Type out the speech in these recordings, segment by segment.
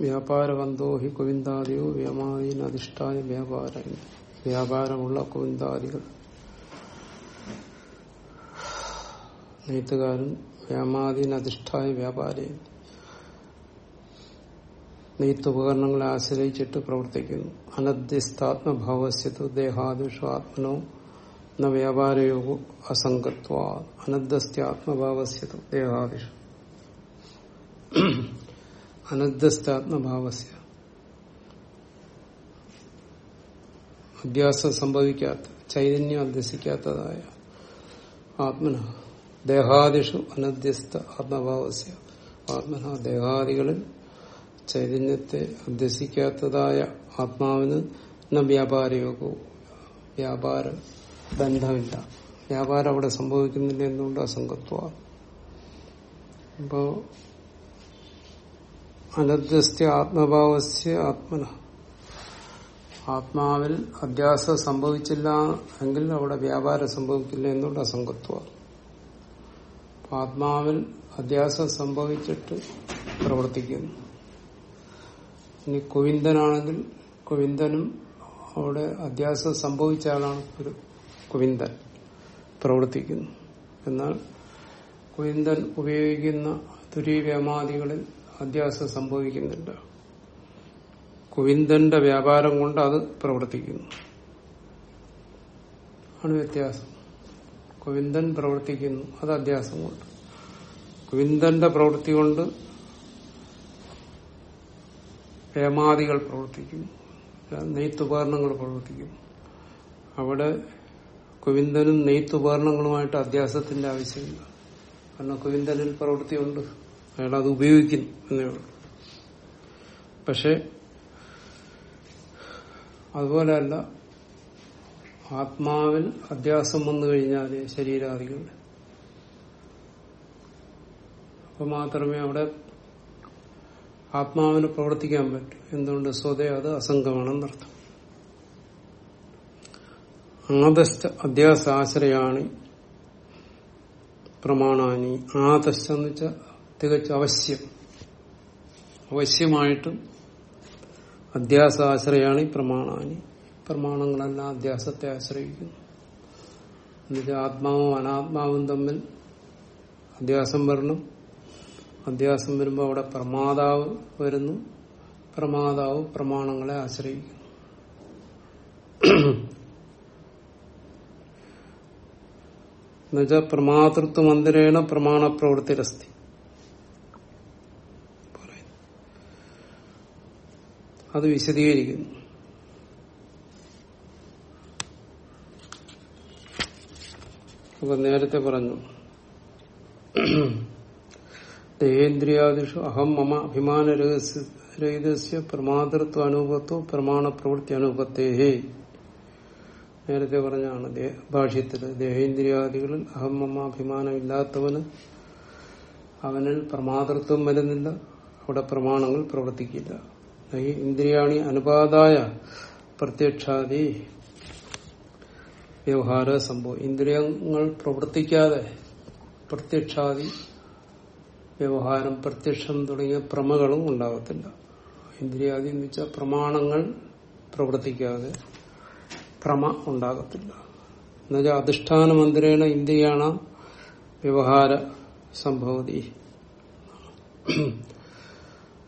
വ്യാപാരവന്തോ he കുവിന്ദാദിയോ വ്യാമാദീന അധിഷ്ഠായ വ്യാപാര. വ്യാപാരമുള്ള കുവിന്ദാദികൾ നെയ്ത്തുകാരൻ വ്യാമാദീന അധിഷ്ഠായ വ്യാപാരി. നെയ്ത്തുപകരണങ്ങളെ ആശ്രയിച്ചിട്ട് പ്രവർത്തിക്കുന്നു. അനധ്യസ്ഥാത്മഭാവസ്യത്തു ദേഹാദിഷു ആത്മനോ എന്ന വ്യാപാരയോഗോ അസംഗത്വ. അനദ്ധസ്ത്യാത്മഭാവസ്യത്തു ദേഹാദിഷു. അനദ്ധസ്ഥാത്മഭാവസ്യ അഭ്യാസം സംഭവിക്കാത്ത ചൈതന്യം അധ്യസിക്കാത്തതായ ആത്മന. ദേഹാദിഷു അനധ്യസ്ഥ ആത്മഭാവസ്യ. ആത്മന ദേഹാദികളിൽ ചൈതന്യത്തെ അധ്യസിക്കാത്തതായ ആത്മാവിന് വ്യാപാരയോഗവും വ്യാപാര ബന്ധമില്ല. വ്യാപാരം അവിടെ സംഭവിക്കുന്നില്ല എന്തുകൊണ്ട് അസംഗത്വ അപ്പോ അനധ്യസ്ഥ ആത്മഭാവസ്യ ആത്മന. ആത്മാവിൽ അധ്യാസം സംഭവിച്ചില്ല എങ്കിൽ അവിടെ വ്യാപാരം സംഭവിക്കില്ല എന്നുള്ള അസംഗത്വ. ആത്മാവിൽ അധ്യാസം സംഭവിച്ചിട്ട് പ്രവർത്തിക്കുന്നു. ഇനി കുവിന്ദനാണെങ്കിൽ കുവിന്ദനും അവിടെ അധ്യാസം സംഭവിച്ച ആളാണ് ഒരു കുവിന്ദൻ പ്രവർത്തിക്കുന്നു. എന്നാൽ കുവിന്ദൻ ഉപയോഗിക്കുന്ന തുരീവ്യമാദികളിൽ അധ്യാസം സംഭവിക്കുന്നില്ല കുവിന്ദന്റെ വ്യാപാരം കൊണ്ട് അത് പ്രവർത്തിക്കുന്നു. ആണ് വ്യത്യാസം. കുവിന്ദൻ പ്രവർത്തിക്കുന്നു അത് അധ്യാസം കൊണ്ട്. കുവിന്ദന്റെ പ്രവൃത്തി കൊണ്ട് ഹേമാദികൾ പ്രവർത്തിക്കുന്നു. നെയ്ത്തുപകരണങ്ങൾ പ്രവർത്തിക്കുന്നു. അവിടെ കുവിന്ദനും നെയ്ത്തുപകരണങ്ങളുമായിട്ട് അധ്യാസത്തിന്റെ ആവശ്യമില്ല. കാരണം കുവിന്ദനിൽ പ്രവൃത്തിയുണ്ട്. അയാൾ അത് ഉപയോഗിക്കുന്നു എന്നേ ഉള്ളൂ. പക്ഷെ അതുപോലെയല്ല ആത്മാവിൽ അധ്യാസം വന്നു കഴിഞ്ഞാൽ ശരീരാദികൾ അപ്പൊ മാത്രമേ അവിടെ ആത്മാവിന് പ്രവർത്തിക്കാൻ പറ്റൂ. എന്തുകൊണ്ട്? സ്വതേ അത് അസംഗമാണെന്നർത്ഥം ആദശ്ച അധ്യാസാശ്രയാണ് പ്രമാണാനി. ആദസ്ഥ എന്ന് വെച്ചാൽ തികച്ചും അവശ്യം. അവശ്യമായിട്ടും അധ്യാസാശ്രയാണ് പ്രമാണാനി. പ്രമാണങ്ങളെല്ലാം അധ്യാസത്തെ ആശ്രയിക്കുന്നു. എന്നുവെച്ചാൽ ആത്മാവും അനാത്മാവും തമ്മിൽ അധ്യാസം വരണം. അധ്യാസം വരുമ്പോൾ അവിടെ പ്രമാതാവ് വരുന്നു. പ്രമാതാവ് പ്രമാണങ്ങളെ ആശ്രയിക്കുന്നു. എന്നുവെച്ചാൽ പ്രമാതൃത്വ മന്ദിരേണ പ്രമാണ പ്രവൃത്തിരസ്തി അത് വിശദീകരിക്കുന്നു. അപ്പൊ നേരത്തെ പറഞ്ഞു. ദേഹേന്ദ്രിയാദിഷു അഹം മമ അഭിമാന രഹിതസ്യ പ്രമാതൃത്വ അനുപത്തോ പ്രമാണ പ്രവൃത്തി അനൂപത്തേഹേ നേരത്തെ പറഞ്ഞാണ് ഭാഷ്യത്തിൽ ദേഹേന്ദ്രിയാദികളിൽ അഹം മമ അഭിമാനം ഇല്ലാത്തവന് അവനിൽ പ്രമാതൃത്വം വരുന്നില്ല അവിടെ പ്രമാണങ്ങൾ പ്രവർത്തിക്കില്ല. ഇന്ദ്രിയാണി അനുപാതായ പ്രത്യക്ഷാദി വ്യവഹാര സംഭവം ഇന്ദ്രിയങ്ങൾ പ്രവർത്തിക്കാതെ പ്രത്യക്ഷാദി വ്യവഹാരം പ്രത്യക്ഷം തുടങ്ങിയ പ്രമകളും ഉണ്ടാകത്തില്ല. ഇന്ദ്രിയാദി എന്ന് വെച്ചാൽ പ്രമാണങ്ങൾ പ്രവർത്തിക്കാതെ പ്രമ ഉണ്ടാകത്തില്ല. എന്നുവെച്ചാൽ അധിഷ്ഠാന മന്ദിരേണ ഇന്ദ്രിയാണ് വ്യവഹാര സംഭവതി.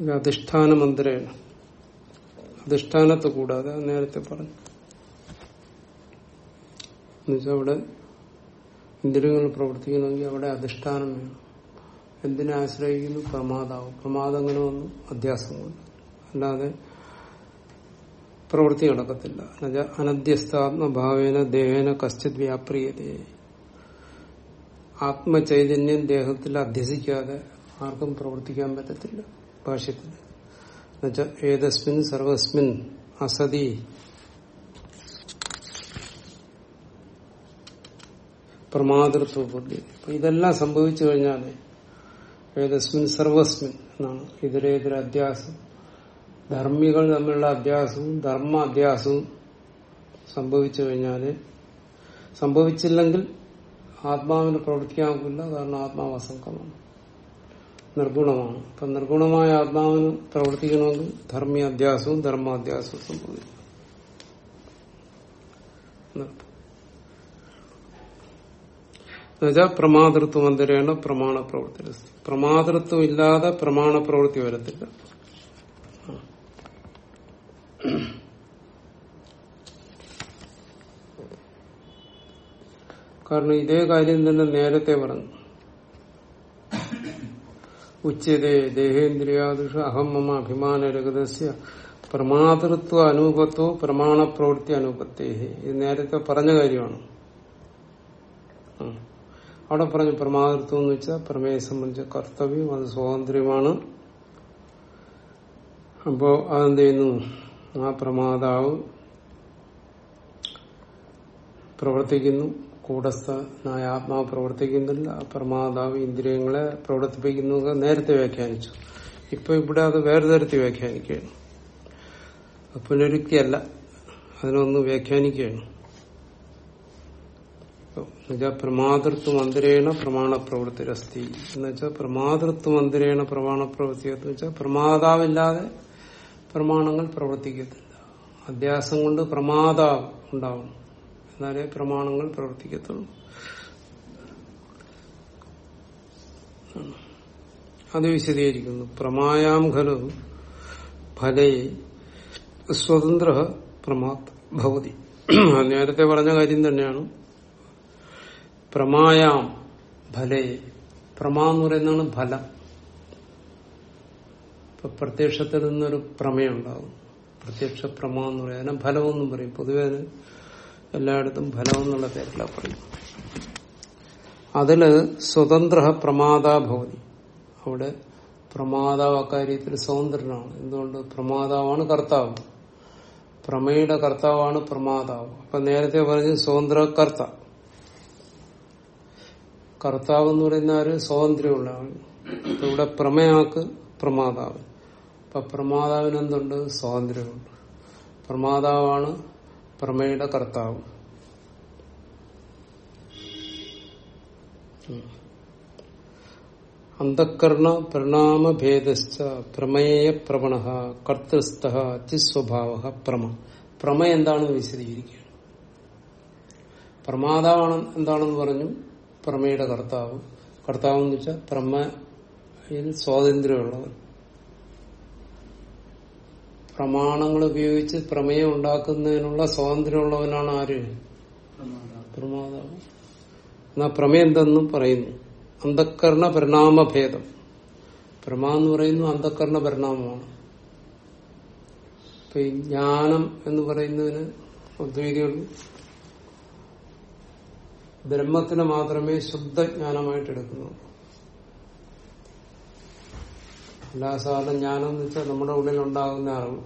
ഇത് അധിഷ്ഠാന മന്ത്രയാണ് അധിഷ്ഠാനത്തെ കൂടാതെ നേരത്തെ പറഞ്ഞു. എന്നുവെച്ചാൽ അവിടെ ഇന്ദ്രിയങ്ങൾ പ്രവർത്തിക്കണമെങ്കിൽ അവിടെ അധിഷ്ഠാനം വേണം. എന്തിനെ ആശ്രയിക്കുന്നു? പ്രമാതാവ്. പ്രമാദങ്ങനെ ഒന്നും അധ്യാസം കൊണ്ട് അല്ലാതെ പ്രവൃത്തി നടക്കത്തില്ല. അനധ്യസ്ഥാത്മഭാവേന ദേഹേന കശ്ചിത് വ്യാപ്രിയതയെ ആത്മചൈതന്യം ദേഹത്തിൽ അധ്യസിക്കാതെ ആർക്കും പ്രവർത്തിക്കാൻ പറ്റത്തില്ല. ഭാഷ്യത്തിൽ ഏതസ്മിൻ സർവസ്മിൻ അസതി പ്രമാതൃത്വ ബുദ്ധി അപ്പൊ ഇതെല്ലാം സംഭവിച്ചു കഴിഞ്ഞാൽ ഏതസ്മിൻ സർവസ്മിൻ എന്നാണ് ഇതിലേതൊരു അധ്യാസം ധർമ്മികൾ തമ്മിലുള്ള അധ്യാസവും ധർമ്മ അധ്യാസവും സംഭവിച്ചു കഴിഞ്ഞാൽ സംഭവിച്ചില്ലെങ്കിൽ ആത്മാവിന് പ്രവർത്തിക്കാനില്ല കാരണം ആത്മാവ് അസംഗമാണ് നിർഗുണമാണ്. അപ്പൊ നിർഗുണമായ ആത്മാവിന് പ്രവർത്തിക്കണമെങ്കിൽ ധർമ്മ്യാധ്യാസവും ധർമാധ്യാസവും സംഭവിക്കും. എന്നുവെച്ചാൽ പ്രമാതൃത്വം അന്തരേണ പ്രമാണ പ്രവൃത്തി പ്രമാതൃത്വം ഇല്ലാതെ പ്രമാണ പ്രവൃത്തി വരത്തില്ല. കാരണം ഇതേ കാര്യം തന്നെ നേരത്തെ പറഞ്ഞു. ഉച്ചതേ ദേഹേന്ദ്രിയാദുഷ അഹം മമ അഭിമാനരഗതസ്യ പ്രമാതൃത്വ അനൂപത്വോ പ്രമാണ പ്രവൃത്തി അനൂപത്തേ ഇത് നേരത്തെ പറഞ്ഞ കാര്യമാണ്. അവിടെ പറഞ്ഞു പ്രമാതൃത്വം എന്ന് വെച്ചാൽ പ്രമേയെ സംബന്ധിച്ച കർത്തവ്യം അത് സ്വാതന്ത്ര്യമാണ്. അപ്പോ അതെന്ത് ചെയ്യുന്നു? ആ പ്രമാതാവ് പ്രവർത്തിക്കുന്നു. കൂടസ്ഥനായ ആത്മാവ് പ്രവർത്തിക്കുന്നില്ല. പരമാതാവ് ഇന്ദ്രിയങ്ങളെ പ്രവർത്തിപ്പിക്കുന്നു നേരത്തെ വ്യാഖ്യാനിച്ചു. ഇപ്പൊ ഇവിടെ അത് വേറെ തരത്തിൽ വ്യാഖ്യാനിക്കുകയാണ്. പുനരുക്തിയല്ല. അതിനൊന്ന് വ്യാഖ്യാനിക്കുകയാണ്. എന്നുവെച്ചാൽ പ്രമാതൃത്വം അന്തരേണ പ്രമാണ പ്രവൃത്തിരസ്തി എന്ന് വെച്ചാൽ പ്രമാതൃത്വം അന്തരേണ പ്രമാണ പ്രവൃത്തി എന്ന് വെച്ചാൽ പ്രമാതാവില്ലാതെ പ്രമാണങ്ങൾ പ്രവർത്തിക്കത്തില്ല. അധ്യാസം കൊണ്ട് പ്രമാതാവ് ഉണ്ടാവും എന്നാലേ പ്രമാണങ്ങൾ പ്രവർത്തിക്കത്തുള്ളൂ. അത് വിശദീകരിക്കുന്നു. പ്രമായാം ഖലു ഫലേ സ്വതന്ത്ര പ്രമാത് ഭവതി. നേരത്തെ പറഞ്ഞ കാര്യം തന്നെയാണ്. പ്രമായാം ഫലേ. പ്രമാ എന്ന് പറയുന്നതാണ് ഫലം. ഇപ്പൊ പ്രത്യക്ഷത്തിൽ നിന്നൊരു പ്രമേയം ഉണ്ടാകും പ്രത്യക്ഷ പ്രമ എന്ന് പറയാൻ അതിനെ ഫലമെന്നും പറയും. പൊതുവെ എല്ലായിടത്തും ഫലം എന്നുള്ള പേരില പറയും അതിൽ സ്വതന്ത്ര പ്രമാദാ ഭവതി. അവിടെ പ്രമാതാവ് അക്കാര്യത്തിൽ സ്വതന്ത്രനാണ്. എന്തുകൊണ്ട്? പ്രമാതാവാണ് കർത്താവ്. പ്രമയുടെ കർത്താവാണ് പ്രമാതാവ്. അപ്പൊ നേരത്തെ പറഞ്ഞു സ്വതന്ത്ര കർത്ത കർത്താവ് എന്ന് പറയുന്ന ആര്? സ്വാതന്ത്ര്യമുള്ള ഇവിടെ പ്രമേയാക്ക് പ്രമാതാവ്. അപ്പൊ പ്രമാതാവിന് എന്തുണ്ട് സ്വാതന്ത്ര്യമുണ്ട് പ്രമാതാവാണ് പ്രമേയുടെ കർത്താവ്. അന്ധക്കരണ പ്രണാമഭേദശ്ച പ്രമേയ പ്രവണ കർത്തൃസ്ഥ ചിസ്വഭാവ പ്രമ. പ്രമ എന്താണെന്ന് വിശദീകരിക്കുകയാണ്. പ്രമാതാവാണ് എന്താണെന്ന് പറഞ്ഞു പ്രമേയുടെ കർത്താവ്. കർത്താവ് എന്ന് വെച്ചാൽ പ്രമയിൽ സ്വാതന്ത്ര്യമുള്ളവൻ. പ്രമാണങ്ങൾ ഉപയോഗിച്ച് പ്രമേയം ഉണ്ടാക്കുന്നതിനുള്ള സ്വാതന്ത്ര്യമുള്ളവനാണ് ആര്? പ്രമാതാവ്. എന്നാ പ്രമേയം എന്തെന്നും പറയുന്നു. അന്ധക്കരണ പരിണാമഭേദം പ്രമ എന്ന് പറയുന്നു അന്ധക്കരണ പരിണാമമാണ്. ഇപ്പൊ ജ്ഞാനം എന്ന് പറയുന്നതിന് അദ്വൈതികൾ ബ്രഹ്മത്തിന് മാത്രമേ ശുദ്ധജ്ഞാനമായിട്ട് എടുക്കുന്നുള്ളൂ. സാധാരണ ജ്ഞാനം എന്ന് വെച്ചാൽ നമ്മുടെ ഉള്ളിൽ ഉണ്ടാകുന്ന അറിവ്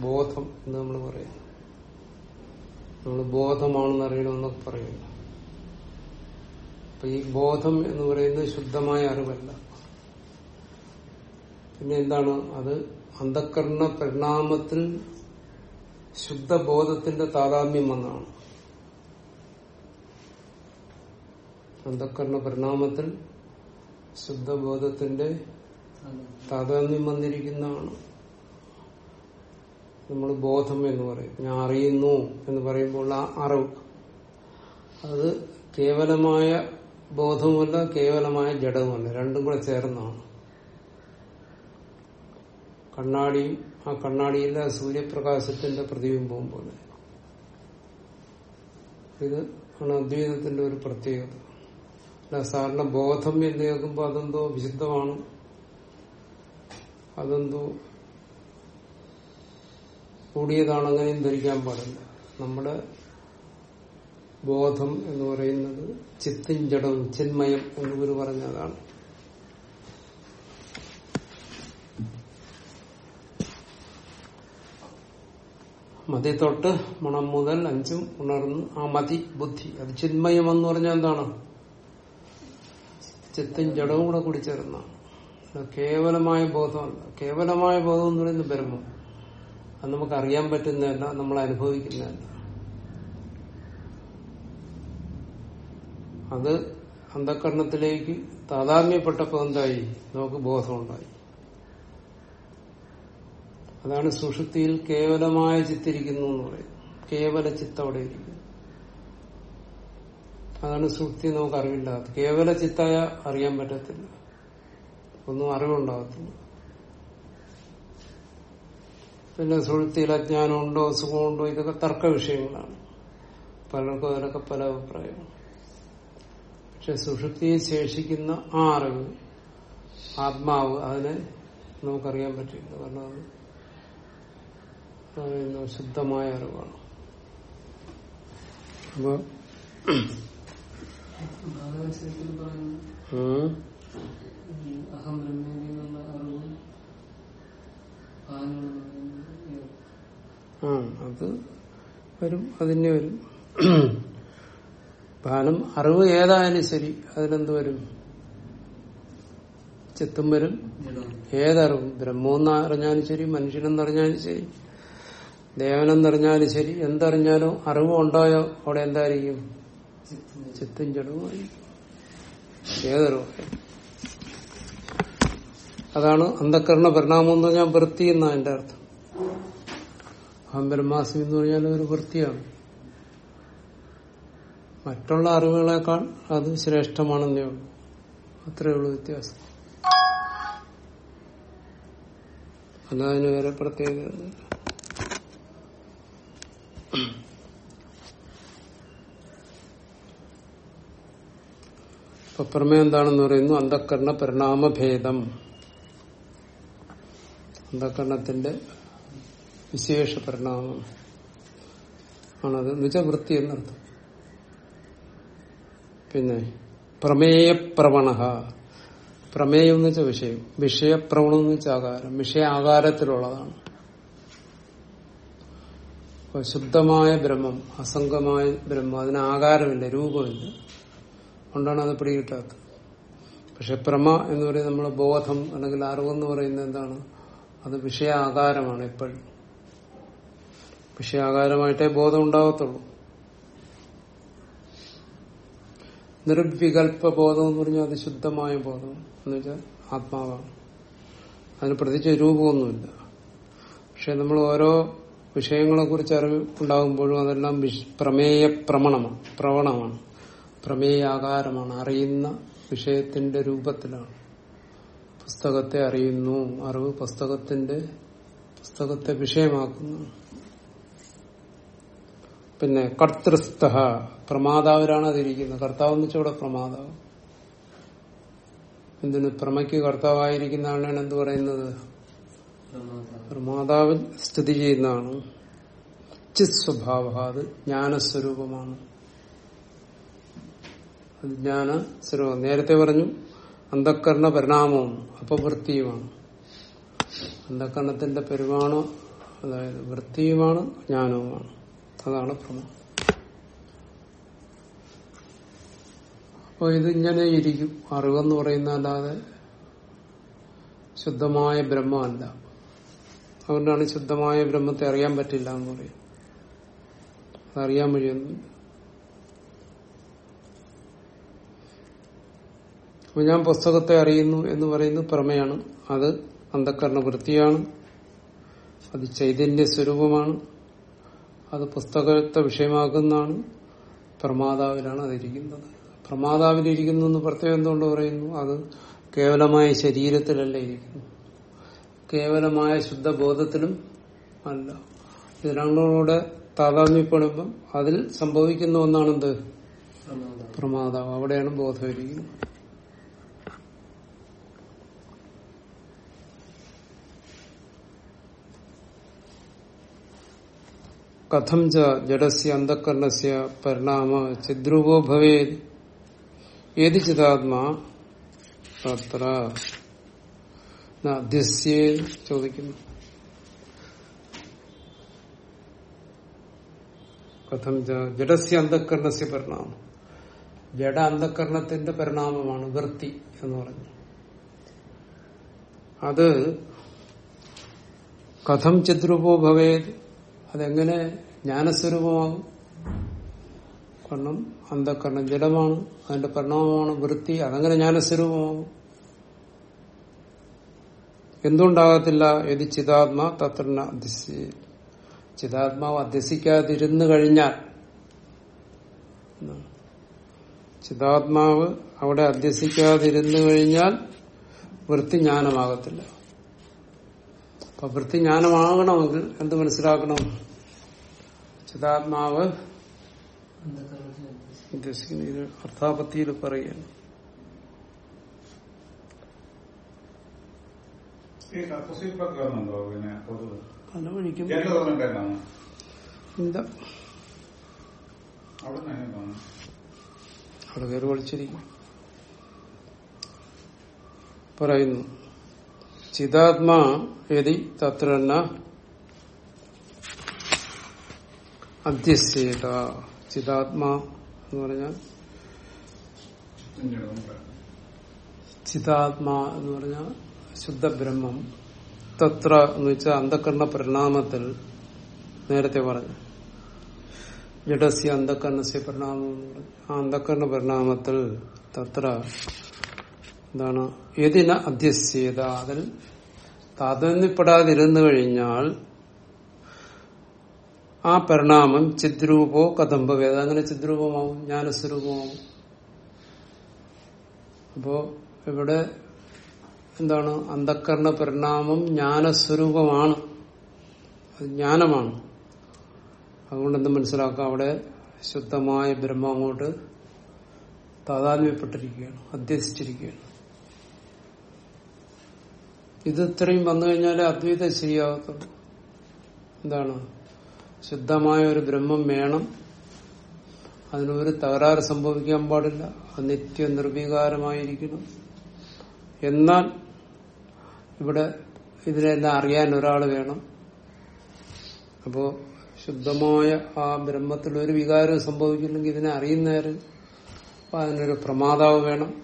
ബോധം എന്ന് നമ്മൾ പറയും. നമ്മൾ ബോധമാണെന്ന് അറിയണമെന്നൊക്കെ പറയുന്നു. അപ്പൊ ഈ ബോധം എന്ന് പറയുന്നത് ശുദ്ധമായ അറിവല്ല. പിന്നെ എന്താണ്? അത് അന്ധക്കരണ പരിണാമത്തിൽ ശുദ്ധബോധത്തിന്റെ താതാമ്യം വന്നാണ് അന്ധക്കരണ പരിണാമത്തിൽ ശുദ്ധബോധത്തിന്റെ താതാത്മ്യം വന്നിരിക്കുന്നതാണ്. നമ്മൾ ബോധം എന്ന് പറയും. ഞാൻ അറിയുന്നു എന്ന് പറയുമ്പോൾ ആ അറിവ്. അത് കേവലമായ ബോധവുമല്ല കേവലമായ ജഡവുമല്ല. രണ്ടും കൂടെ ചേർന്നാണ് കണ്ണാടിയും ആ കണ്ണാടിയിലെ സൂര്യപ്രകാശത്തിന്റെ പ്രതിബിംബവും പോലെ. ഇത് ആണ് അദ്വൈതത്തിന്റെ ഒരു പ്രത്യേകത. അല്ല സാറിന് ബോധം എന്ന് കേൾക്കുമ്പോൾ അതെന്തോ വിശുദ്ധമാണ്. അതെന്തോ കൂടിയതാണ് അങ്ങനെയും ധരിക്കാൻ പാടില്ല. നമ്മുടെ ബോധം എന്ന് പറയുന്നത് ചിത്തിൻ ജഡം ചിന്മയം എന്ന് ഗുരു പറഞ്ഞതാണ്. മതി തൊട്ട് മണം മുതൽ അഞ്ചും ഉണർന്ന് ആ മതി ബുദ്ധി. അത് ചിന്മയം എന്ന് പറഞ്ഞാൽ എന്താണ്? ചിത്തും ജഡവും കൂടെ കൂടി ചേർന്നാണ് അത് കേവലമായ ബോധമല്ല കേവലമായ ബോധം എന്ന് പറയുന്നത് ബ്രഹ്മം. അത് നമുക്ക് അറിയാൻ പറ്റുന്നതല്ല നമ്മൾ അനുഭവിക്കുന്നതല്ല. അത് അന്ധകരണത്തിലേക്ക് താതാത്മ്യപ്പെട്ടപ്പോ എന്തായി? നമുക്ക് ബോധമുണ്ടായി. അതാണ് സുഷുതിയിൽ കേവലമായ ചിത്തിരിക്കുന്നു എന്ന് പറയുന്നത്. കേവല ചിത്തം അവിടെ ഇരിക്കുന്നു. അതാണ് സുഷുതി നമുക്ക് അറിവില്ലാത്തത് കേവല ചിത്തായ അറിയാൻ പറ്റത്തില്ല. ഒന്നും അറിവുണ്ടാകത്തില്ല. പിന്നെ സുഷുപ്തിയിൽ അജ്ഞാനമുണ്ടോ സുഖമുണ്ടോ ഇതൊക്കെ തർക്ക വിഷയങ്ങളാണ്. പലർക്കും അതിനൊക്കെ പല അഭിപ്രായമാണ് പക്ഷെ സുഷുപ്തിയെ ശേഷിക്കുന്ന ആ അറിവ് ആത്മാവ് അതിനെ നമുക്കറിയാൻ പറ്റില്ല. കാരണം അത് ശുദ്ധമായ അറിവാണ്. അപ്പൊ ഈ അഹം ബ്രഹ്മേരി എന്നുള്ള അറിവ് ആ അത് വരും അതിന് വരും. ഭാനം അറിവ് ഏതായാലും ശരി അതിനെന്ത് വരും? ചിത്തും വരും. ഏതറിവും? ബ്രഹ്മെന്ന് അറിഞ്ഞാലും ശരി മനുഷ്യനെന്നറിഞ്ഞാലും ശരി ദേവനെന്നറിഞ്ഞാലും ശരി എന്തറിഞ്ഞാലും അറിവ് ഉണ്ടായോ? അവിടെ എന്തായിരിക്കും? ചിത്തും ജഡവുമായിരിക്കും ഏതറിവ്? അതാണ് അന്ധക്കരണ പരിണാമം എന്ന് പറഞ്ഞാൽ വൃത്തി എന്നാ എന്റെ അർത്ഥം. അഹം ബ്രഹ്മാസ്മി എന്ന് പറഞ്ഞാൽ ഒരു വൃത്തിയാണ്. മറ്റുള്ള അറിവുകളെക്കാൾ അത് ശ്രേഷ്ഠമാണെന്നേ ഉള്ളൂ. അത്രയേ ഉള്ളൂ വ്യത്യാസം. അല്ലാതിന് വേറെ പ്രത്യേകത. അപ്പുറമേ എന്താണെന്ന് പറയുന്നു? അന്ധക്കരണ പരിണാമഭേദം. അന്ധക്കരണത്തിന്റെ വിശേഷ പരിണാമം ആണത്. നിജവൃത്തി എന്നർത്ഥം. പിന്നെ പ്രമേയപ്രവണ പ്രമേയം എന്ന് വെച്ചാൽ വിഷയം. വിഷയപ്രവണം എന്ന് വെച്ചാൽ ആകാരം. വിഷയ ആകാരത്തിലുള്ളതാണ് ശുദ്ധമായ ബ്രഹ്മം അസംഗമായ ബ്രഹ്മം അതിന് ആകാരമില്ല രൂപമില്ല. അതുകൊണ്ടാണ് അത് പിടികിട്ടാത്തത്. പക്ഷെ പ്രമ എന്ന് പറയുന്നത് നമ്മൾ ബോധം അല്ലെങ്കിൽ അറിവെന്ന് പറയുന്നത് എന്താണ്? അത് വിഷയാകാരമാണ് എപ്പോഴും. വിഷയാകാരമായിട്ടേ ബോധം ഉണ്ടാകത്തുള്ളൂ നിർവികൽപ്പ ബോധം എന്ന് പറഞ്ഞാൽ അത് ശുദ്ധമായ ബോധം എന്ന് വെച്ചാൽ ആത്മാവാണ്. അതിന് പ്രത്യേകിച്ച് രൂപമൊന്നുമില്ല. പക്ഷെ നമ്മൾ ഓരോ വിഷയങ്ങളെ കുറിച്ച് അറിവ് ഉണ്ടാകുമ്പോഴും അതെല്ലാം പ്രമേയ പ്രമണമാണ് പ്രവണമാണ്. പ്രമേയാകാരമാണ്. അറിയുന്ന വിഷയത്തിന്റെ രൂപത്തിലാണ്. പുസ്തകത്തെ അറിയുന്നു അറിവ് പുസ്തകത്തിന്റെ പുസ്തകത്തെ വിഷയമാക്കുന്നു. പിന്നെ കർത്തൃസ്ഥ പ്രമാതാവിലാണ് അതിരിക്കുന്നത് കർത്താവ് എന്ന് വെച്ചാൽ ഇവിടെ പ്രമാതാവ്. എന്തിന്? പ്രമയ്ക്ക് കർത്താവായിരിക്കുന്ന ആളാണ് എന്ത് പറയുന്നത്? പ്രമാതാവിൽ സ്ഥിതി ചെയ്യുന്നതാണ്. ചിത് സ്വഭാവ അത് ജ്ഞാനസ്വരൂപമാണ്. അത് ജ്ഞാന നേരത്തെ പറഞ്ഞു അന്ധക്കരണ പരിണാമവും അപവൃത്തിയുമാണ്. അന്ധക്കരണത്തിന്റെ പെരുമാണം അതായത് വൃത്തിയുമാണ് ജ്ഞാനവുമാണ്. അതാണ് പ്രമാണം അപ്പോൾ ഇതിങ്ങനെ ഇരിക്കും. അറിവെന്ന് പറയുന്ന അല്ലാതെ ശുദ്ധമായ ബ്രഹ്മമല്ല. അതുകൊണ്ടാണ് ശുദ്ധമായ ബ്രഹ്മത്തെ അറിയാൻ പറ്റില്ല എന്ന് പറയും അതറിയാൻ വഴിയൊന്നുമില്ല. അപ്പൊ ഞാൻ പുസ്തകത്തെ അറിയുന്നു എന്ന് പറയുന്നത് പ്രമേയാണ്. അത് അന്ധക്കരണ വൃത്തിയാണ്. അത് ചൈതന്യ സ്വരൂപമാണ്. അത് പുസ്തകത്തെ വിഷയമാക്കുന്നതാണ്. പ്രമാതാവിലാണ് അതിരിക്കുന്നത്. പ്രമാതാവിലിരിക്കുന്നു എന്ന് പ്രത്യേകം എന്തുകൊണ്ട് പറയുന്നു? അത് കേവലമായ ശരീരത്തിലല്ല ഇരിക്കുന്നു. കേവലമായ ശുദ്ധബോധത്തിലും അല്ല. ഇത് രണ്ടോടെ താതാമ്യപ്പെടുമ്പം അതിൽ സംഭവിക്കുന്ന ഒന്നാണെന്ത്? പ്രമാതാവ്. അവിടെയാണ് ബോധമിരിക്കുന്നത് കഥം ച ജഡസ്യ അന്ധകരണസ്യ പരിണാമ ചിദ്രൂപോ ഭവേത് ഏത് ചിതാത്മാ ചോദിക്കുന്നു. കഥം ജഡസ്യ അന്ധകരണസ്യ പരിണാമം ജഡ അന്ധകരണത്തിന്റെ പരിണാമമാണ് വൃത്തി എന്ന് പറഞ്ഞു. അത് കഥം ചിദ്രൂപോ ഭവേത്? അതെങ്ങനെ ജ്ഞാനസ്വരൂപമാകും? കാരണം അന്ധക്കരണം ജഡമാണ് അതിന്റെ പരിണാമമാണ് വൃത്തി അതങ്ങനെ ജ്ഞാനസ്വരൂപമാകും. എന്തുണ്ടാകത്തില്ല ഇത് ചിതാത്മാ തത്രന ചിതാത്മാവ് അധ്യസിക്കാതിരുന്നു കഴിഞ്ഞാൽ. ചിതാത്മാവ് അവിടെ അധ്യസിക്കാതിരുന്നു കഴിഞ്ഞാൽ വൃത്തി ജ്ഞാനമാകത്തില്ല. അപ്പൊ വൃത്തി ജ്ഞാനമാകണമെങ്കിൽ എന്ത് മനസ്സിലാക്കണം? ചിതാത്മാവ് അന്ധകരണത്തിൽ ഉദ്ദേശിക്കുന്ന ഇത് അർത്ഥാപത്തിയിൽ പറയുകയാണ് എന്താ അവിടെ കയറി വിളിച്ചിരിക്കും പറയുന്നു. ചിതാത്മാ യതി തത്ര അധ്യസ്യേത ചിതാത്മാ എന്ന് പറഞ്ഞാൽ ചിതാത്മാ എന്ന് പറഞ്ഞാൽ ശുദ്ധബ്രഹ്മം. തത്ര എന്ന് വെച്ചാൽ അന്ധകരണ പരിണാമത്തിൽ നേരത്തെ പറഞ്ഞു. ജഡസ്യ അന്ധകരണസ്യ പരിണാമം ആ അന്ധകരണ പരിണാമത്തിൽ തത്ര എന്താണ്? ഏതിന അധ്യസ്യത. അതിൽ താതന്യപ്പെടാതിരുന്നു കഴിഞ്ഞാൽ ആ പരിണാമം ചിദ്രൂപോ കദംബവേദ അങ്ങനെ ചിദ്രൂപമാവും? ജ്ഞാനസ്വരൂപമാവും. അപ്പോ ഇവിടെ എന്താണ്? അന്ധക്കരണ പരിണാമം ജ്ഞാനസ്വരൂപമാണ്. ജ്ഞാനമാണ്. അതുകൊണ്ട് എന്ത് മനസ്സിലാക്കാം? അവിടെ ശുദ്ധമായ ബ്രഹ്മം അങ്ങോട്ട് താതാത്മ്യപ്പെട്ടിരിക്കുകയാണ് അധ്യസിച്ചിരിക്കുകയാണ്. ഇത് ഇത്രയും വന്നു കഴിഞ്ഞാലേ അദ്വൈതം ശരിയാകത്തുള്ളൂ. എന്താണ്? ശുദ്ധമായ ഒരു ബ്രഹ്മം വേണം. അതിനൊരു തകരാറ് സംഭവിക്കാൻ പാടില്ല. അത് നിത്യ എന്നാൽ ഇവിടെ ഇതിനെല്ലാം അറിയാൻ ഒരാൾ വേണം. അപ്പോ ശുദ്ധമായ ആ ബ്രഹ്മത്തിൽ ഒരു വികാരവും സംഭവിക്കില്ലെങ്കിൽ ഇതിനെ അറിയുന്നവര് അതിനൊരു പ്രമാതാവ് വേണം.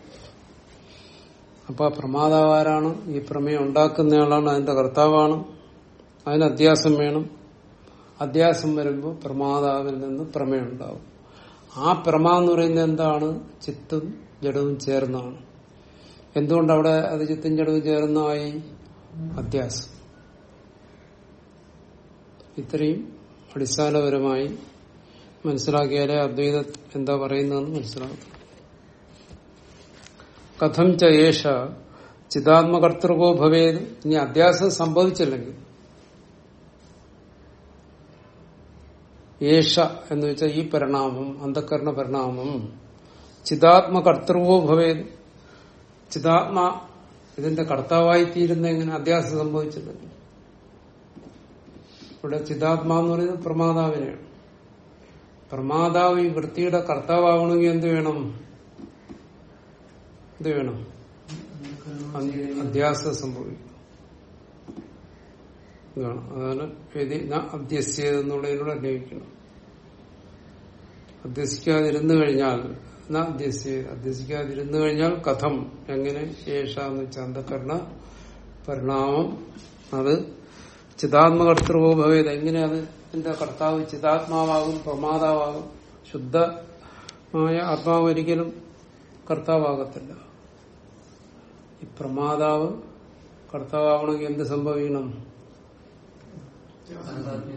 അപ്പൊ ആ പ്രമാതാവാരാണ് ഈ പ്രമേയം ഉണ്ടാക്കുന്നയാളാണ് അതിന്റെ കർത്താവാണ്. അതിന് അധ്യാസം വേണം. അധ്യാസം വരുമ്പോൾ പ്രമാതാവിൽ നിന്ന് പ്രമേയം ഉണ്ടാവും. ആ പ്രമ എന്ന് പറയുന്നത് എന്താണ്? ചിത്തും ജഡവും ചേർന്നാണ്. എന്തുകൊണ്ട് അവിടെ അത് ചിത്തും ജഡവും ചേർന്നായി? അധ്യാസം. ഇത്രയും അടിസ്ഥാനപരമായി മനസ്സിലാക്കിയാലേ അദ്വൈതം എന്താ പറയുന്നതെന്ന് മനസ്സിലാക്കും കഥം ചേഷ ചിതാത്മകർത്തൃകോ ഭവേത്. ഇനി അധ്യാസം സംഭവിച്ചില്ലെങ്കിൽ ഏഷ എന്ന് വെച്ചാൽ ഈ പരിണാമം അന്ധക്കരണ പരിണാമം. ചിതാത്മകർത്തൃകോ ഭവേത്. ചിതാത്മ ഇതിന്റെ കർത്താവായി തീരുന്ന എങ്ങനെ അധ്യാസം സംഭവിച്ചില്ലെങ്കിൽ ഇവിടെ ചിതാത്മാ എന്ന് പറയുന്നത് പ്രമാതാവിനെയാണ്. പ്രമാതാവ് ഈ വൃത്തിയുടെ കർത്താവാകണമെങ്കിൽ എന്ത് വേണം? എന്ത് വേണം? അധ്യാസം സംഭവിക്കും. അതാണ് അധ്യസ്യത് എന്നുള്ളതിനോട് അന്വയിക്കണം. അധ്യസിക്കാതിരുന്നു കഴിഞ്ഞാൽ അധ്യസിക്കാതിരുന്നു കഴിഞ്ഞാൽ കഥം എങ്ങനെ ശേഷ എന്ന് വെച്ചാൽ അന്ധകരണ പരിണാമം. അത് ചിതാത്മകർത്തൃവോ ഭവേത് എങ്ങനെ അത് എന്റെ കർത്താവ് ചിതാത്മാവാകും പ്രമാതാവാകും? ശുദ്ധമായ ആത്മാവ് ഒരിക്കലും കർത്താവാകത്തില്ല. ഈ പ്രമാതാവ് കർത്താവണമെങ്കിൽ എന്ത് സംഭവിക്കണം?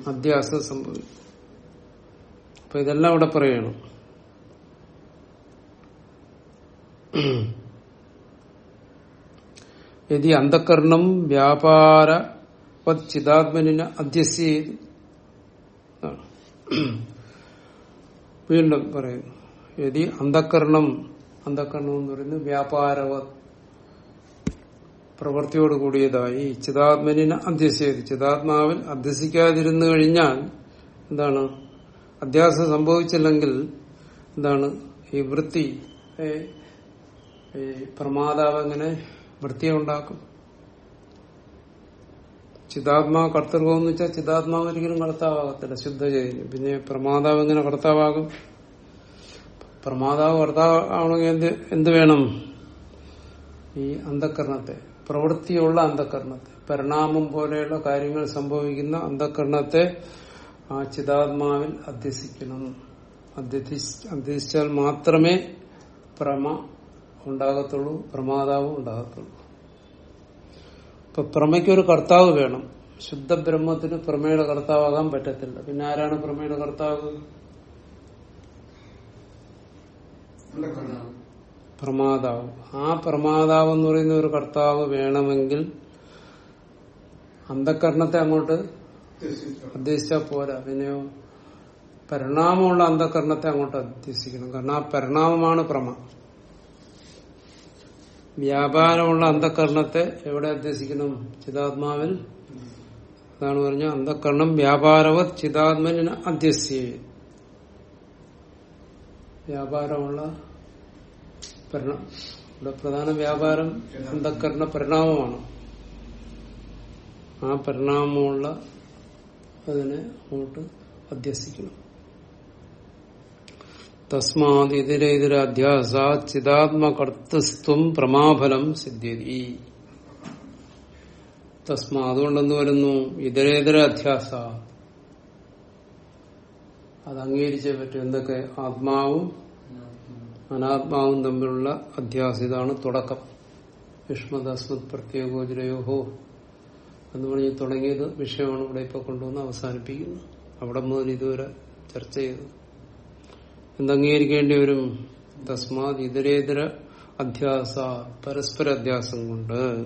അധ്യാസം സംഭവിക്കും. അപ്പൊ ഇതെല്ലാം ഇവിടെ പറയണം. യതി അന്ധകരണം വ്യാപാര ചിതാത്മനിനെ അധ്യസ്യ ചെയ്തു വീണ്ടും പറയുന്നു. യതി അന്ധകരണം അന്ധകരണം എന്ന് പറയുന്നത് വ്യാപാരവ പ്രവൃത്തിയോട് കൂടിയതായി ചിതാത്മനിനെ അധ്യസിച്ചത്. ചിതാത്മാവിൽ അധ്യസിക്കാതിരുന്നു കഴിഞ്ഞാൽ എന്താണ്? അധ്യാസം സംഭവിച്ചില്ലെങ്കിൽ എന്താണ്? ഈ വൃത്തി പ്രമാതാവ് എങ്ങനെ വൃത്തിയെ ഉണ്ടാക്കും. ചിതാത്മാ കർത്തൃകം വെച്ചാൽ ചിതാത്മാവ് ഒരിക്കലും കർത്താവാകത്തില്ല ശുദ്ധ ചൈതന്യം പിന്നെ പ്രമാതാവ് എങ്ങനെ കർത്താവാകും? പ്രമാതാവ് കർത്താവ് എന്ത് എന്ത് വേണം? ഈ അന്ധക്കരണത്തെ പ്രവൃത്തിയുള്ള അന്ധക്കരണത്തെ പരിണാമം പോലെയുള്ള കാര്യങ്ങൾ സംഭവിക്കുന്ന അന്ധക്കരണത്തെ ആ ചിതാത്മാവിൽ അധ്യസിക്കണം. അധ്യസിച്ച് അധ്യസിച്ചാൽ മാത്രമേ പ്രമ ഉണ്ടാകത്തുള്ളൂ പ്രമാതാവും ഉണ്ടാകത്തുള്ളൂ. ഇപ്പൊ പ്രമയ്ക്കൊരു കർത്താവ് വേണം. ശുദ്ധ ബ്രഹ്മത്തിന് പ്രമേയുടെ കർത്താവാകാൻ പറ്റത്തില്ല. പിന്നെ ആരാണ് പ്രമേയുടെ കർത്താവ്? പ്രമാതാവ്. ആ പ്രമാതാവ് എന്ന് പറയുന്ന ഒരു കർത്താവ് വേണമെങ്കിൽ അന്ധക്കരണത്തെ അങ്ങോട്ട് അധ്യസിച്ചാൽ പോരാ. പിന്നെയോ പരിണാമമുള്ള അന്ധകരണത്തെ അങ്ങോട്ട് അധ്യസിക്കണം കാരണം ആ പരിണാമമാണ് പ്രമ. വ്യാപാരമുള്ള അന്ധകരണത്തെ എവിടെ അധ്യസിക്കണം ചിതാത്മാവിൽ. അതാണ് പറഞ്ഞ അന്ധകരണം വ്യാപാരവത് ചിതാത്മനിന് അധ്യസ്യ വ്യാപാരമുള്ള ഇവിടെ പ്രധാന വ്യാപാരം അന്ധക്കരണ പരിണാമമാണ്. ആ പരിണാമമുള്ള അതിനെ അങ്ങോട്ട് അധ്യസിക്കണം തസ്മാത് ഇതരേതര അധ്യാസ ചിതാത്മകർത്തൃത്വം പ്രമാഫലം സിദ്ധ്യതി. തസ്മാ അതുകൊണ്ടെന്ന് വരുന്നു? ഇതരേതര അധ്യാസ അത് അംഗീകരിച്ചേ പറ്റും. എന്തൊക്കെ? ആത്മാവും അനാത്മാവും തമ്മിലുള്ള അധ്യാസം ഇതാണ് തുടക്കം. യുഷ്മദസ്മത് പ്രത്യേകോചരയോഹോ എന്ന് പറഞ്ഞ് തുടങ്ങിയത് വിഷയമാണ് ഇവിടെ ഇപ്പൊ കൊണ്ടുവന്ന് അവസാനിപ്പിക്കുന്നത് അവിടെ മുതൽ ഇതുവരെ ചർച്ച ചെയ്തു. എന്തംഗീകരിക്കേണ്ടി വരും? തസ്മാത് ഇതരേതര അധ്യാസ പരസ്പര അധ്യാസം കൊണ്ട്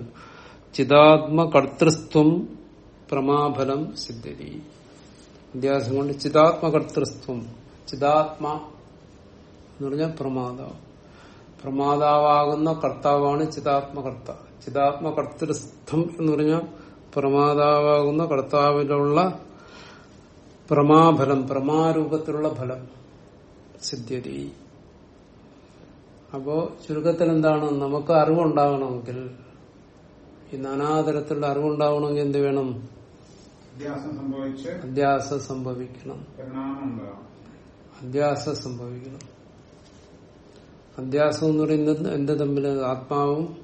ചിതാത്മകർത്തൃത്വം പ്രമാഫലം സിദ്ധരി അധ്യാസം കൊണ്ട് ചിതാത്മകർത്തൃത്വം ചിതാത്മ എന്ന് പറഞ്ഞാൽ പ്രമാതാവ്. പ്രമാതാവാകുന്ന കർത്താവാണ് ചിതാത്മകർത്ത. ചിതാത്മകർത്തൃസ്ഥം എന്ന് പറഞ്ഞാൽ പ്രമാതാവാകുന്ന കർത്താവിലുള്ള പ്രമാഫലം പ്രമാരൂപത്തിലുള്ള ഫലം. സിദ്ധ്യതി. അപ്പോ ചുരുക്കത്തിൽ എന്താണ് നമുക്ക് അറിവുണ്ടാകണമെങ്കിൽ ഈ നാനാതരത്തിലുള്ള അറിവുണ്ടാകണമെങ്കിൽ എന്ത് വേണം? അധ്യാസം സംഭവിക്കണം. അധ്യാസം സംഭവിക്കണം. അധ്യാസം എന്ന് പറയുന്നത് എന്റെ തമ്മിൽ ആത്മാവും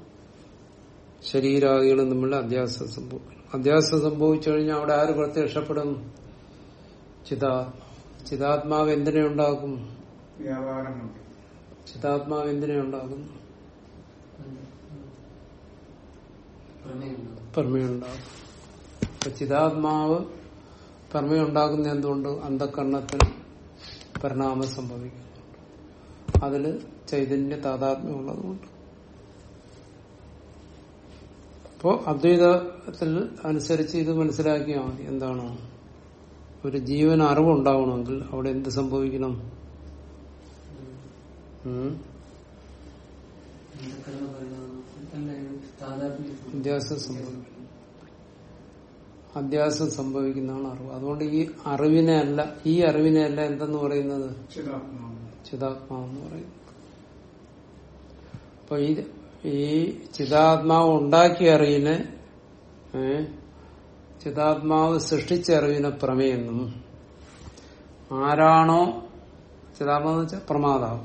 ശരീരാദികളും തമ്മിൽ അധ്യാസം സംഭവിക്കണം അധ്യാസം സംഭവിച്ചു കഴിഞ്ഞാൽ അവിടെ ആര് പ്രത്യക്ഷപ്പെടും? ചിതാ. ചിതാത്മാവ് എന്തിനെ ഉണ്ടാക്കും? ചിതാത്മാവ് എന്തിനെ ഉണ്ടാക്കും? പ്രമേയുണ്ടാകും അപ്പൊ ചിതാത്മാവ് പ്രമേയുണ്ടാകുന്ന എന്തുകൊണ്ട്? അന്ധക്കരണത്തിന് പരിണാമം സംഭവിക്കുന്നുണ്ട് അതിൽ ചൈതന്യ താതാത്മ്യം ഉള്ളതുകൊണ്ട് അപ്പോ അദ്വൈതത്തിൽ അനുസരിച്ച് ഇത് മനസ്സിലാക്കിയാൽ മതി. എന്താണ്? ഒരു ജീവൻ അറിവുണ്ടാവണമെങ്കിൽ അവിടെ എന്ത് സംഭവിക്കണം? അധ്യാസം സംഭവിക്കണം. അധ്യാസം സംഭവിക്കുന്നതാണ് അറിവ്. അതുകൊണ്ട് ഈ അറിവിനെ അല്ല ഈ അറിവിനെ അല്ല എന്തെന്ന് പറയുന്നത്? ചിതാത്മാവെന്ന് പറയുന്നത് അപ്പൊ ഈ ചിതാത്മാവ് ഉണ്ടാക്കിയ അറിവിനെ ഏ, ചിതാത്മാവ് സൃഷ്ടിച്ച അറിവിനെ പ്രമേയെന്നും ആരാണോ ചിതാത്മാവ് എന്ന് വെച്ചാൽ പ്രമാതാവ്.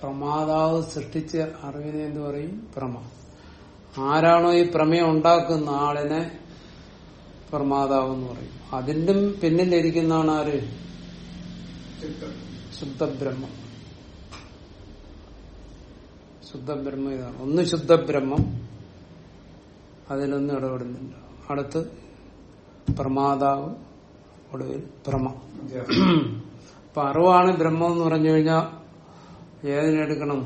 പ്രമാതാവ് സൃഷ്ടിച്ച അറിവിനെ എന്ന് പറയും? പ്രമ. ആരാണോ ഈ പ്രമേയം ഉണ്ടാക്കുന്ന ആളിനെ പ്രമാതാവ് എന്ന് പറയും. അതിന്റെ പിന്നിലിരിക്കുന്നതാണ് ആര് ശുദ്ധബ്രഹ്മം. ശുദ്ധബ്രഹ്മം ഇതാണ്. ഒന്ന് ശുദ്ധബ്രഹ്മം അതിലൊന്നും ഇടപെടുന്നില്ല അടുത്ത് പ്രമാതാവ് ഒടുവിൽ അധ്യാസം അപ്പൊ അറിവാണ് ബ്രഹ്മം എന്ന് പറഞ്ഞു കഴിഞ്ഞാൽ ഏതിനെടുക്കണം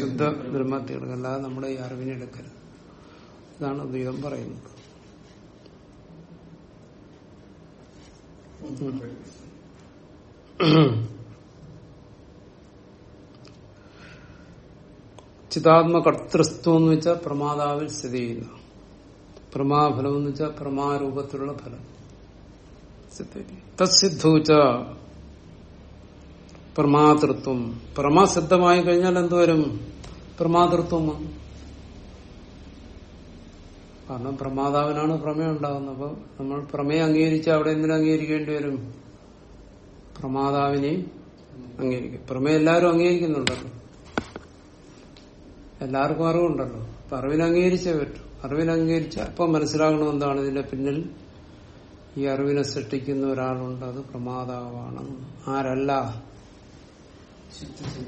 ശുദ്ധ ബ്രഹ്മത്തെ എടുക്കണം. അല്ലാതെ നമ്മുടെ ഈ അറിവിനെ എടുക്കരുത്. ഇതാണ് അദ്വൈതം പറയുന്നത്. ചിതാത്മകർത്തൃസ്തു എന്ന് വെച്ചാൽ പ്രമാതാവിൽ സ്ഥിതി ചെയ്യുന്ന. പ്രമാഫലം എന്ന് വെച്ചാൽ പ്രമാരൂപത്തിലുള്ള ഫലം. തസ്സിദ്ധൂച്ച പ്രമാതൃത്വം. പ്രമാ സിദ്ധമായി കഴിഞ്ഞാൽ എന്തുവരും പ്രമാതൃത്വം കാരണം പ്രമാതാവിനാണ് പ്രമേയം ഉണ്ടാകുന്നത്. അപ്പൊ നമ്മൾ പ്രമേയം അംഗീകരിച്ച് അവിടെ എന്തിനു അംഗീകരിക്കേണ്ടി വരും? പ്രമാതാവിനെയും അംഗീകരിക്കും. പ്രമേ എല്ലാവരും അംഗീകരിക്കുന്നുണ്ടല്ലോ. എല്ലാവർക്കും അറിവുണ്ടല്ലോ. അപ്പൊ അറിവിനെ അംഗീകരിച്ചേ പറ്റൂ. അറിവിനെ അംഗീകരിച്ച അപ്പൊ മനസ്സിലാകണം എന്താണ് ഇതിന്റെ പിന്നിൽ. ഈ അറിവിനെ സൃഷ്ടിക്കുന്ന ഒരാളുണ്ട്. അത് പ്രമാതാവാണ്. ആരല്ല?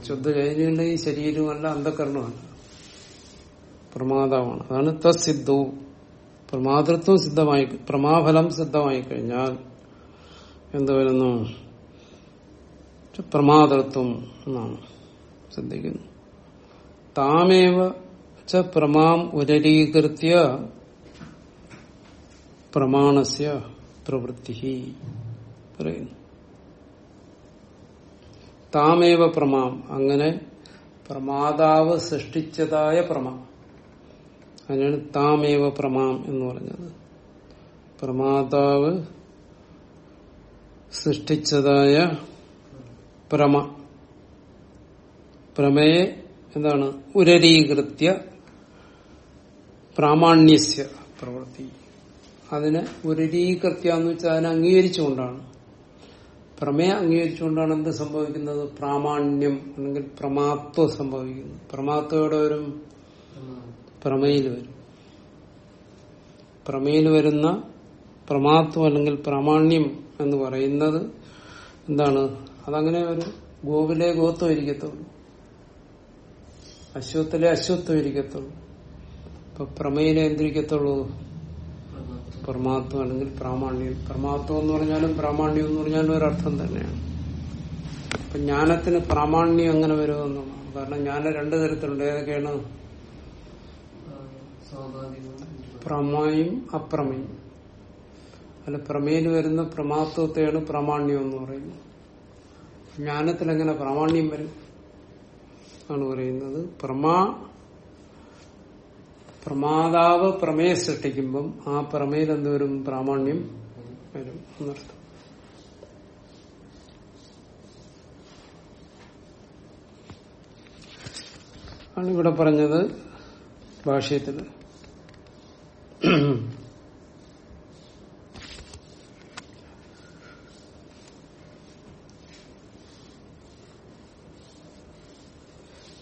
ശുദ്ധ ചൈതന്യമുള്ള ഈ ശരീരമല്ല അന്ധകരണമല്ല. പ്രമാതാവാണ്. അതാണ് തസിദ്ധു പ്രമാതൃത്വം സിദ്ധമായി പ്രമാഫലം സിദ്ധമായി കഴിഞ്ഞാൽ എന്ത് വരുന്നു പ്രമാതൃത്വം എന്നാണ് ശ്രദ്ധിക്കുന്നു താമേവ ച പ്രമാം ഉരരീകൃത്യ പ്രമാണസ്യ പ്രവൃത്തി പറയുന്നു. താമേവ പ്രമാം അങ്ങനെ പ്രമാതാവ് സൃഷ്ടിച്ചതായ പ്രമാം. അതിനാണ് താമേവ പ്രമാം എന്ന് പറഞ്ഞത്. പ്രമാതാവ് സൃഷ്ടിച്ചതായ പ്രമ. പ്രമയെ എന്താണ്? ഉരരീകൃത്യ പ്രാമാണ്യസ്യ പ്രവൃത്തി. അതിനെ ഉരരീകൃത്യ എന്ന് വെച്ചാൽ അതിനെ അംഗീകരിച്ചുകൊണ്ടാണ്. പ്രമേയം അംഗീകരിച്ചുകൊണ്ടാണ് എന്ത് സംഭവിക്കുന്നത്? പ്രാമാണ്യം അല്ലെങ്കിൽ പ്രമാത്വം സംഭവിക്കുന്നു. പ്രമാത്വയുടെ വരും? പ്രമേയിൽ വരും. പ്രമേയിൽ വരുന്ന പ്രമാത്വം അല്ലെങ്കിൽ പ്രാമാണ്യം എന്ന് പറയുന്നത് എന്താണ്? അതങ്ങനെ ഒരു ഗോവിലെ ഗോത്വം ഇരിക്കത്തുള്ളൂ. അശ്വത്തിലെ അശ്വത്വം ഇരിക്കത്തുള്ളൂ. ഇപ്പൊ പ്രമേയിലെ എന്തിരിക്കത്തുള്ളൂ? പരമാത്വം അല്ലെങ്കിൽ പ്രാമാണ്യം. പരമാത്വം എന്ന് പറഞ്ഞാലും പ്രാമാണ്യം എന്ന് പറഞ്ഞാലും ഒരർത്ഥം തന്നെയാണ്. അപ്പൊ ജ്ഞാനത്തിന് പ്രാമാണ്യം എങ്ങനെ വരുമെന്നുള്ളതാണ് കാരണം ജ്ഞാനം രണ്ടു തരത്തിലുണ്ട്. ഏതൊക്കെയാണ്? പ്രമേയും അപ്രമയും. അല്ല പ്രമേയിൽ വരുന്ന പ്രമാത്വത്തെയാണ് പ്രാമാണ്യം എന്ന് പറയുന്നത്. ജ്ഞാനത്തിൽ എങ്ങനെ പ്രാമാണ്യം വരും? ആണ് പറയുന്നത്. പ്രമാ പ്രമാതാവ് പ്രമേയം സൃഷ്ടിക്കുമ്പം ആ പ്രമേയിൽ എന്തോരും പ്രാമാണ്യം വരും എന്നർത്ഥം. ആണ് ഇവിടെ പറഞ്ഞത് ഭാഷ്യത്തിൽ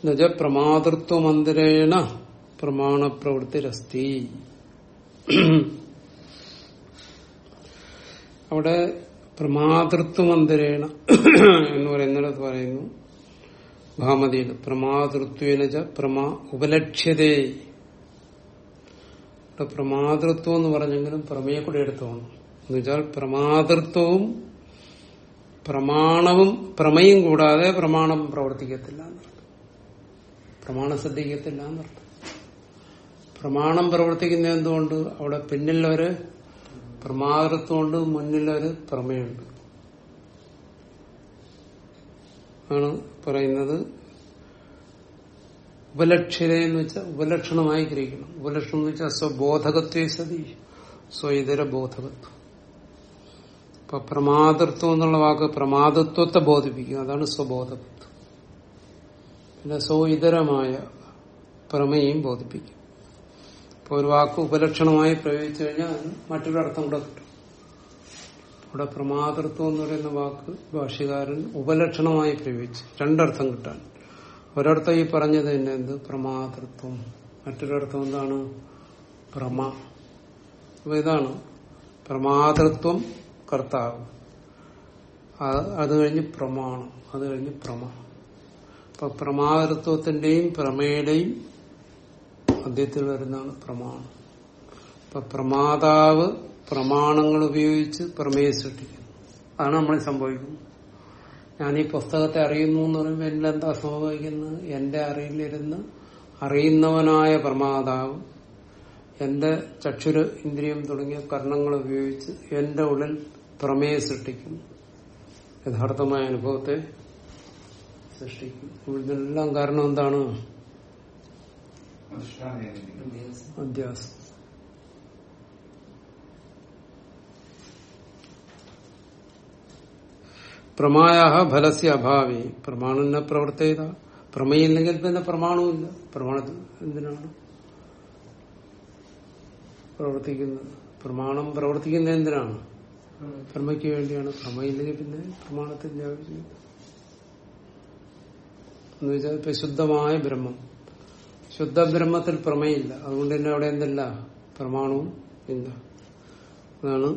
എന്നുവെച്ച പ്രമാതൃത്വമന്ദിരേണ പ്രമാണപ്രവൃത്തിരസ്തി. അവിടെ പ്രമാതൃത്വമന്ദിരേണ എന്ന് പറയുന്നിടത്ത് പറയുന്നു. ഭാമതിയിൽ പ്രമാതൃത്വനച്ച പ്രമാ ഉപലക്ഷ്യതേ. പ്രമാതൃത്വം എന്ന് പറഞ്ഞെങ്കിലും പ്രമേയ കൂടെ എടുത്തോണം എന്നുവെച്ചാൽ പ്രമാതൃത്വവും പ്രമാണവും പ്രമേയം കൂടാതെ പ്രമാണം പ്രവർത്തിക്കത്തില്ല. പ്രമാണം ശ്രദ്ധിക്കത്തില്ല എന്നർത്ഥം. പ്രമാണം പ്രവർത്തിക്കുന്ന എന്തുകൊണ്ട്? അവിടെ പിന്നിലൊരു പ്രമാതൃത്വമുണ്ട് മുന്നിലൊരു പ്രമേയുണ്ട് ആണ് പറയുന്നത് ഉപലക്ഷ്യത എന്ന് വെച്ചാൽ ഉപലക്ഷണമായി ഗ്രഹിക്കണം ഉപലക്ഷണം എന്ന് വെച്ചാൽ സ്വബോധകത്വേ സതി സ്വൈതര ബോധകത്വം. ഇപ്പൊ പ്രമാതൃത്വം എന്നുള്ള വാക്ക് പ്രമാതത്വത്തെ ബോധിപ്പിക്കും. അതാണ് സ്വബോധകത്വം. പിന്നെ സോ ഇതരമായ പ്രമേയും ബോധിപ്പിക്കും. ഇപ്പൊ ഒരു വാക്ക് ഉപലക്ഷണമായി പ്രയോഗിച്ചു കഴിഞ്ഞാൽ മറ്റൊരർത്ഥം കൂടെ കിട്ടും. ഇവിടെ പ്രമാതൃത്വം എന്ന് പറയുന്ന വാക്ക് ഭാഷകാരൻ ഉപലക്ഷണമായി പ്രയോഗിച്ചു രണ്ടർത്ഥം കിട്ടാൻ. ഒരർത്ഥം ഈ പറഞ്ഞത് തന്നെ എന്ത്? പ്രമാതൃത്വം. മറ്റൊരർത്ഥം എന്താണ്? പ്രമ. അപ്പൊ ഇതാണ് പ്രമാതൃത്വം കർത്താവ്. അത് കഴിഞ്ഞ് പ്രമാണം. അത് കഴിഞ്ഞ് പ്രമ. അപ്പൊ പ്രമാതൃത്വത്തിന്റെയും പ്രമേയുടെയും മധ്യത്തിൽ വരുന്നതാണ് പ്രമാണം. അപ്പൊ പ്രമാതാവ് പ്രമാണങ്ങൾ ഉപയോഗിച്ച് പ്രമേയം സൃഷ്ടിക്കുന്നു. അതാണ് നമ്മൾ സംഭവിക്കുന്നത്. ഞാൻ ഈ പുസ്തകത്തെ അറിയുന്നു എന്ന് പറയുമ്പോൾ എന്നിലെന്താ സംഭവിക്കുന്നത്? എന്റെ അറിയിലിരുന്ന് അറിയുന്നവനായ പ്രമാതാവ് എന്റെ ചക്ഷുര ഇന്ദ്രിയം തുടങ്ങിയ കർണങ്ങൾ ഉപയോഗിച്ച് എന്റെ ഉള്ളിൽ പ്രമേയം സൃഷ്ടിക്കുന്നു. യഥാർത്ഥമായ അനുഭവത്തെ സൃഷ്ടിക്കും. ഇതിനെല്ലാം കാരണം എന്താണ്? അധ്യാസം. പ്രമായ ഫലസ്യ അഭാവി. പ്രമാണന പ്രവർത്തേത പ്രമേയില്ലെങ്കിൽ പിന്നെ പ്രമാണവുമില്ല പ്രമാണത്തിൽ എന്തിനാണ് പ്രവർത്തിക്കുന്നത്? പ്രമാണം പ്രവർത്തിക്കുന്നത് എന്തിനാണ്? പ്രമയ്ക്ക് വേണ്ടിയാണ്. പ്രമയില്ലെങ്കിൽ പിന്നെ പ്രമാണത്തിന്റെ ആവശ്യമില്ല എന്ന് വെച്ചാൽ ഇപ്പൊ ശുദ്ധമായ ബ്രഹ്മം. ശുദ്ധ ബ്രഹ്മത്തിൽ പ്രമേയില്ല അതുകൊണ്ട് തന്നെ അവിടെ എന്തില്ല? പ്രമാണവും ഇല്ല. അതാണ്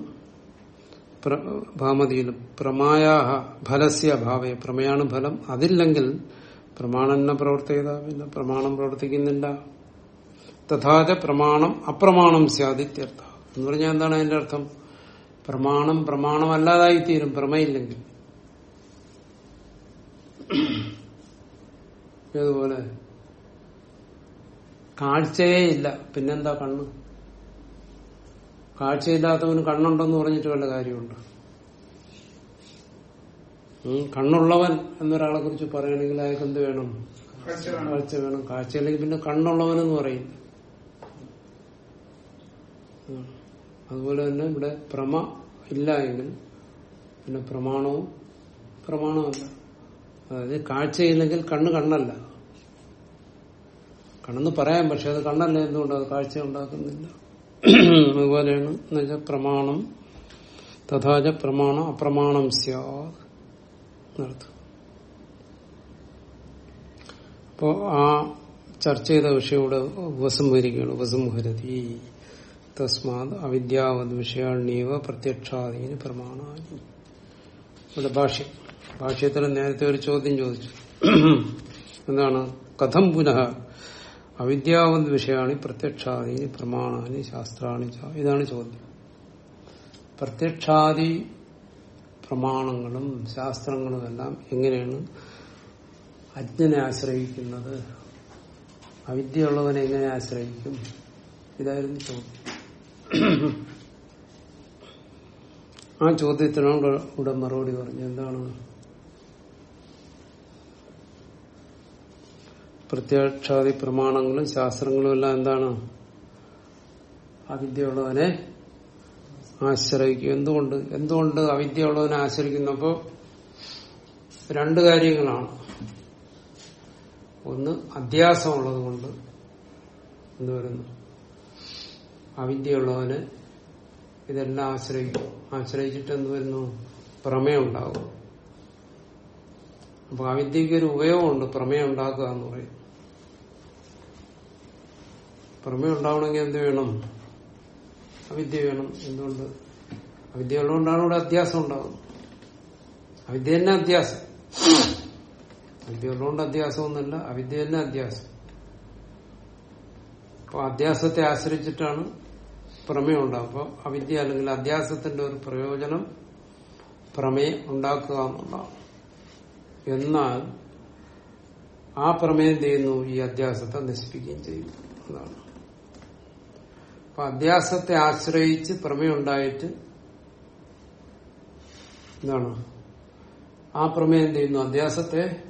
ഭാമതിയിലും പ്രമായാഹ ഫലസ്യ ഭാവേ. പ്രമേയാണ് ഫലം അതില്ലെങ്കിൽ പ്രമാണന പ്രവർത്തിയത പിന്നെ പ്രമാണം പ്രവർത്തിക്കുന്നില്ല. തഥാച പ്രമാണം അപ്രമാണം സ്യാദിത്യർത്ഥ. എന്ന് പറഞ്ഞാൽ എന്താണ് അതിന്റെ അർത്ഥം? പ്രമാണം പ്രമാണമല്ലാതായി തീരും പ്രമയില്ലെങ്കിൽ ഏതുപോലെ കാഴ്ചയേ ഇല്ല പിന്നെന്താ കണ്ണ്? കാഴ്ചയില്ലാത്തവന് കണ്ണുണ്ടെന്ന് പറഞ്ഞിട്ട് വല്ല കാര്യമുണ്ട്? കണ്ണുള്ളവൻ എന്നൊരാളെ കുറിച്ച് പറയുകയാണെങ്കിൽ അയാൾക്ക് എന്ത് വേണം? കാഴ്ച വേണം. കാഴ്ച വേണം. കാഴ്ചയില്ലെങ്കിൽ പിന്നെ കണ്ണുള്ളവനെന്ന് പറയും. അതുപോലെ തന്നെ ഇവിടെ പ്രമ ഇല്ല എങ്കിൽ പിന്നെ പ്രമാണവും പ്രമാണമല്ല. അതായത് കാഴ്ചയില്ലെങ്കിൽ കണ്ണ് കണ്ണല്ല. കണ്ണെന്ന് പറയാം പക്ഷെ അത് കണ്ണല്ല. എന്തുകൊണ്ട് അത് കാഴ്ച ഉണ്ടാക്കുന്നില്ല? അതുപോലെയാണ് എന്നുവെച്ചാൽ പ്രമാണം. തഥാച പ്രമാണം അപ്രമാണം സ്യാർത്ഥം അപ്പോ ആ ചർച്ച ചെയ്ത വിഷയം ഇവിടെ ഉപസംഹരിക്കുകയാണ്. ഉപസംഹരതി. തസ്മാത് അവിദ്യാവത് വിഷയാണ് പ്രത്യക്ഷാദീന് പ്രമാണാനി ഇവിടെ ഭാഷ്യം. ഭാഷ്യത്തിൽ നേരത്തെ ഒരു ചോദ്യം ചോദിച്ചു. എന്താണ്? കഥം പുനഃ. അവിദ്യാവന്ത വിഷയാണി പ്രത്യക്ഷാദി പ്രമാണാനി ശാസ്ത്രാണി ഇതാണ് ചോദ്യം. പ്രത്യക്ഷാദി പ്രമാണങ്ങളും ശാസ്ത്രങ്ങളും എല്ലാം എങ്ങനെയാണ് അജ്ഞനെ ആശ്രയിക്കുന്നത്? അവിദ്യയുള്ളവനെ എങ്ങനെ ആശ്രയിക്കും? ഇതായിരുന്നു ചോദ്യം. ആ ചോദ്യത്തിനോട് ഇവിടെ മറുപടി പറഞ്ഞു. എന്താണ്? പ്രത്യക്ഷാദി പ്രമാണങ്ങളും ശാസ്ത്രങ്ങളും എല്ലാം എന്താണ്? അവിദ്യയുള്ളവനെ ആശ്രയിക്കും. എന്തുകൊണ്ട്? എന്തുകൊണ്ട് അവിദ്യയുള്ളവനെ ആശ്രയിക്കുന്നപ്പോ രണ്ട് കാര്യങ്ങളാണ്. ഒന്ന് അധ്യാസമുള്ളത് കൊണ്ട് എന്ന് വരുന്നു അവിദ്യയുള്ളവന് ഇതെല്ലാം ആശ്രയിക്കും. ആശ്രയിച്ചിട്ട് എന്ത് വരുന്നു? പ്രമേയം ഉണ്ടാകും അപ്പൊ അവിദ്യക്ക് ഒരു ഉപയോഗമുണ്ട് പ്രമേയം ഉണ്ടാക്കുക എന്ന് പറയും. പ്രമേയം ഉണ്ടാവണമെങ്കിൽ എന്ത് വേണം? അവിദ്യ വേണം. എന്തുകൊണ്ട്? അവിദ്യ ഉള്ളതുകൊണ്ടാണ് ഇവിടെ അധ്യാസം ഉണ്ടാകുന്നത് അവിദ്യ തന്നെ അധ്യാസം. അവിദ്യ ഉള്ളതുകൊണ്ട് അധ്യാസമൊന്നുമല്ല അവിദ്യ തന്നെ അധ്യാസം. അപ്പൊ അധ്യാസത്തെ ആശ്രയിച്ചിട്ടാണ് പ്രമേയം ഉണ്ടാകും അപ്പൊ അവിദ്യ അല്ലെങ്കിൽ അധ്യാസത്തിന്റെ ഒരു പ്രയോജനം പ്രമേയം ഉണ്ടാക്കുക എന്നുള്ളതാണ്. എന്നാൽ ആ പ്രമേയം ചെയ്യുന്നു? ഈ അധ്യാസത്തെ നശിപ്പിക്കുകയും ചെയ്യും അതാണ്. അപ്പൊ അധ്യാസത്തെ ആശ്രയിച്ച് പ്രമേയം ഉണ്ടായിട്ട് എന്താണ്? ആ പ്രമേയം എന്ത് ചെയ്യുന്നു? അധ്യാസത്തെ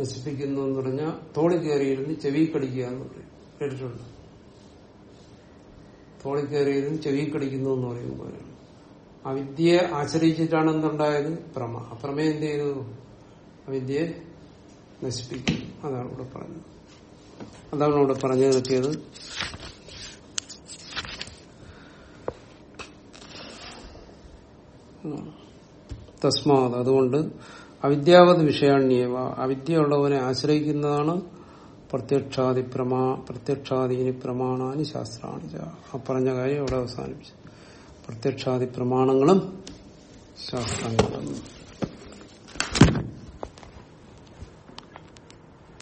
നശിപ്പിക്കുന്നു എന്ന് പറഞ്ഞാൽ തോളി കയറിയിരുന്ന് ചെവി കടിക്കുക എന്ന് പറയും. കേട്ടിട്ടുണ്ട്? തോളി കയറിയിരുന്ന് ചെവി കടിക്കുന്നു എന്ന് പറയും. പോലെയാണ് അവിദ്യയെ ആശ്രയിച്ചിട്ടാണ് എന്തുണ്ടായത്? പ്രമ. അപ്രമേയം എന്ത് ചെയ്തു? അവിദ്യയെ നശിപ്പിക്കും അതാണ് ഇവിടെ പറഞ്ഞത്. അതാണ് ഇവിടെ പറഞ്ഞു നിർത്തിയത് തസ്മാത്. അതുകൊണ്ട് അവിദ്യാവത് വിഷയാണ്യവ. അവിദ്യയുള്ളവനെ ആശ്രയിക്കുന്നതാണ് പ്രത്യക്ഷാദി പ്രമാ പ്രത്യക്ഷാദീനി പ്രമാണാനി ശാസ്ത്രാണി. ആ പറഞ്ഞ കാര്യം അവിടെ അവസാനിപ്പിച്ചു. പ്രത്യക്ഷാദി പ്രമാണങ്ങളും ശാസ്ത്രങ്ങളും.